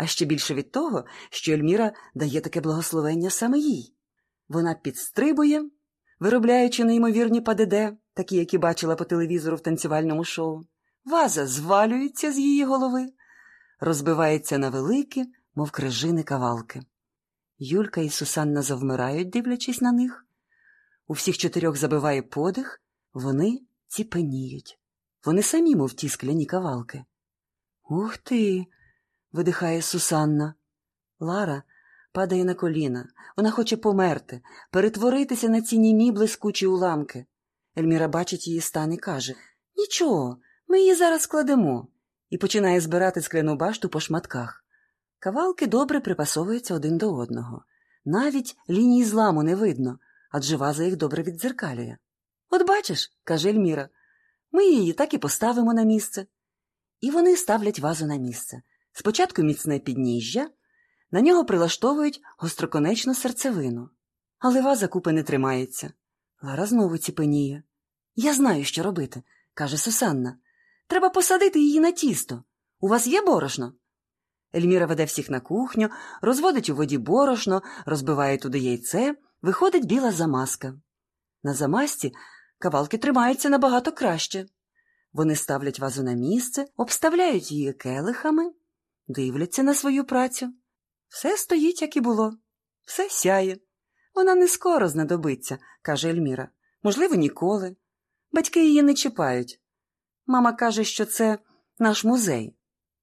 а ще більше від того, що Ельміра дає таке благословення саме їй. Вона підстрибує, виробляючи неймовірні падеде, такі, які бачила по телевізору в танцювальному шоу. Ваза звалюється з її голови, розбивається на великі, мов крижини кавалки. Юлька і Сусанна завмирають, дивлячись на них. У всіх чотирьох забиває подих, вони ціпеніють. Вони самі, мов ті скляні кавалки. Ух ти. Видихає Сусанна. Лара падає на коліна. Вона хоче померти, перетворитися на ці німі блискучі уламки. Ельміра бачить її стан і каже Нічого, ми її зараз складемо, і починає збирати скляну башту по шматках. Кавалки добре припасовуються один до одного. Навіть лінії зламу не видно, адже ваза їх добре віддзеркалює. От бачиш, каже Ельміра, ми її так і поставимо на місце. І вони ставлять вазу на місце. Спочатку міцне підніжжя, на нього прилаштовують гостроконечну серцевину. Але ваза купи не тримається. Лара знову ціпеніє. Я знаю, що робити, каже Сусанна. Треба посадити її на тісто. У вас є борошно? Ельміра веде всіх на кухню, розводить у воді борошно, розбиває туди яйце, виходить біла замазка. На замазці кавалки тримаються набагато краще. Вони ставлять вазу на місце, обставляють її келихами, дивляться на свою працю. Все стоїть, як і було, все сяє. Вона не скоро знадобиться, каже Ельміра. Можливо, ніколи. Батьки її не чіпають. Мама каже, що це наш музей.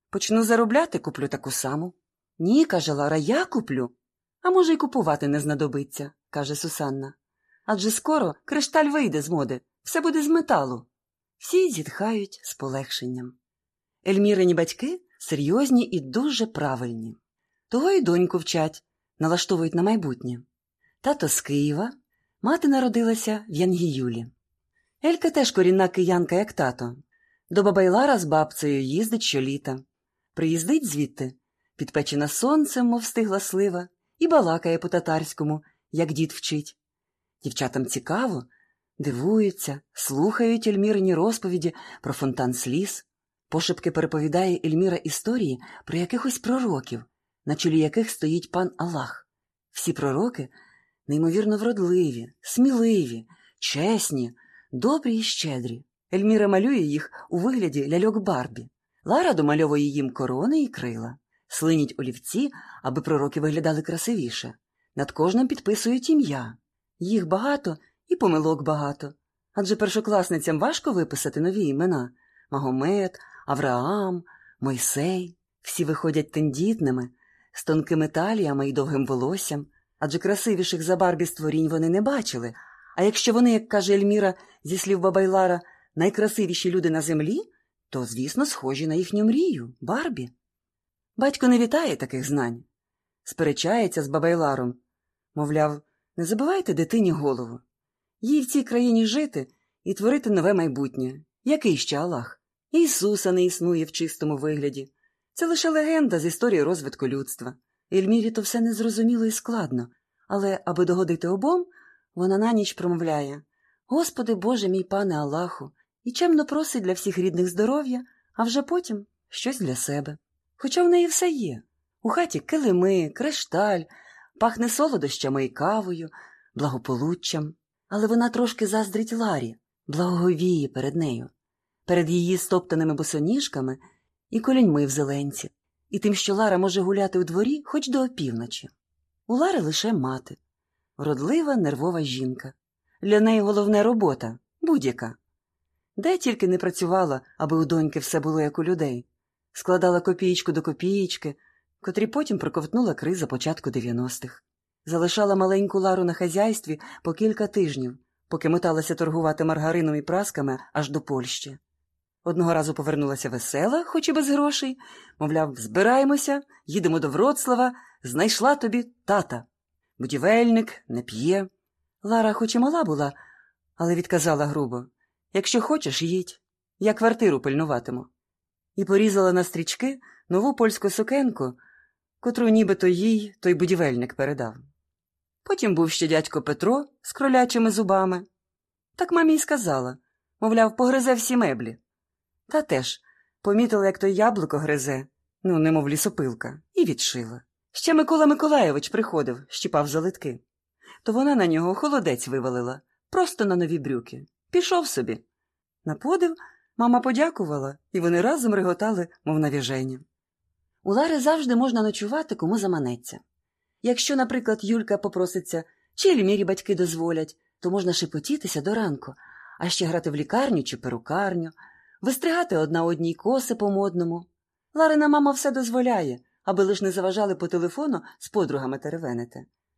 Почну заробляти, куплю таку саму. Ні, каже Лара, я куплю. А може, й купувати не знадобиться, каже Сусанна. Адже скоро кришталь вийде з моди, все буде з металу. Всі зітхають з полегшенням. Ельмірині батьки серйозні і дуже правильні. Того й доньку вчать, налаштовують на майбутнє. Тато з Києва, мати народилася в Янгіюлі. Елька теж корінна киянка, як тато. До Бабайлара з бабцею їздить щоліта. Приїздить звідти, підпечена сонцем, мов стигла слива, і балакає по татарському, як дід вчить. Дівчатам цікаво, дивуються, слухають Ельмірині розповіді про фонтан сліз. Пошепки переповідає Ельміра історії про якихось пророків, на чолі яких стоїть пан Аллах. Всі пророки неймовірно вродливі, сміливі, чесні, добрі і щедрі. Ельміра малює їх у вигляді ляльок Барбі. Лара домальовує їм корони і крила, слинять олівці, аби пророки виглядали красивіше. Над кожним підписують ім'я. Їх багато і помилок багато. Адже першокласницям важко виписати нові імена Магомед, Авраам, Мойсей. Всі виходять тендітними, з тонкими таліями і довгим волоссям, адже красивіших за Барбі створінь вони не бачили. А якщо вони, як каже Ельміра, зі слів Бабайлара, найкрасивіші люди на землі, то, звісно, схожі на їхню мрію, Барбі. Батько не вітає таких знань, сперечається з Бабайларом. Мовляв, не забивайте дитині голову. Їй в цій країні жити і творити нове майбутнє. Який ще Аллах? Ісуса не існує в чистому вигляді. Це лише легенда з історії розвитку людства. Ельмірі то все незрозуміло і складно, але, аби догодити обом, вона на ніч промовляє Господи Боже мій пане Аллаху, і чемно просить для всіх рідних здоров'я, а вже потім щось для себе. Хоча в неї все є. У хаті килими, кришталь, пахне солодощами і кавою, благополуччям, але вона трошки заздрить Ларі, благоговіє перед нею, перед її стоптаними босоніжками і коліньми в зеленці, і тим, що Лара може гуляти у дворі хоч до опівночі. У Лари лише мати, вродлива, нервова жінка. Для неї головне робота будь-яка. Де тільки не працювала, аби у доньки все було як у людей, складала копієчку до копієчки, котрі потім проковтнула криза початку 90-х. Залишала маленьку Лару на хазяйстві по кілька тижнів, поки моталася торгувати маргарином і прасками аж до Польщі. Одного разу повернулася весела, хоч і без грошей, мовляв, збираємося, їдемо до Вроцлава, знайшла тобі тата. Будівельник не п'є. Лара хоч і мала була, але відказала грубо Якщо хочеш, їдь, я квартиру пильнуватиму. І порізала на стрічки нову польську сукенку, котру нібито їй той будівельник передав. Потім був ще дядько Петро з кролячими зубами. Так мамі й сказала мовляв, погризе всі меблі. Та теж помітила, як той яблуко гризе, ну, немов лісопилка, і відшила. Ще Микола Миколаєвич приходив, щіпав залитки. То вона на нього холодець вивалила, просто на нові брюки. Пішов собі. На подив мама подякувала, і вони разом реготали, мов навіжені. У Лари завжди можна ночувати, кому заманеться. Якщо, наприклад, Юлька попроситься, чи Ельмірі батьки дозволять, то можна шепотітися до ранку, а ще грати в лікарню чи перукарню, вистригати одна одній коси по-модному. Ларина мама все дозволяє, аби лиш не заважали по телефону з подругами теревенити.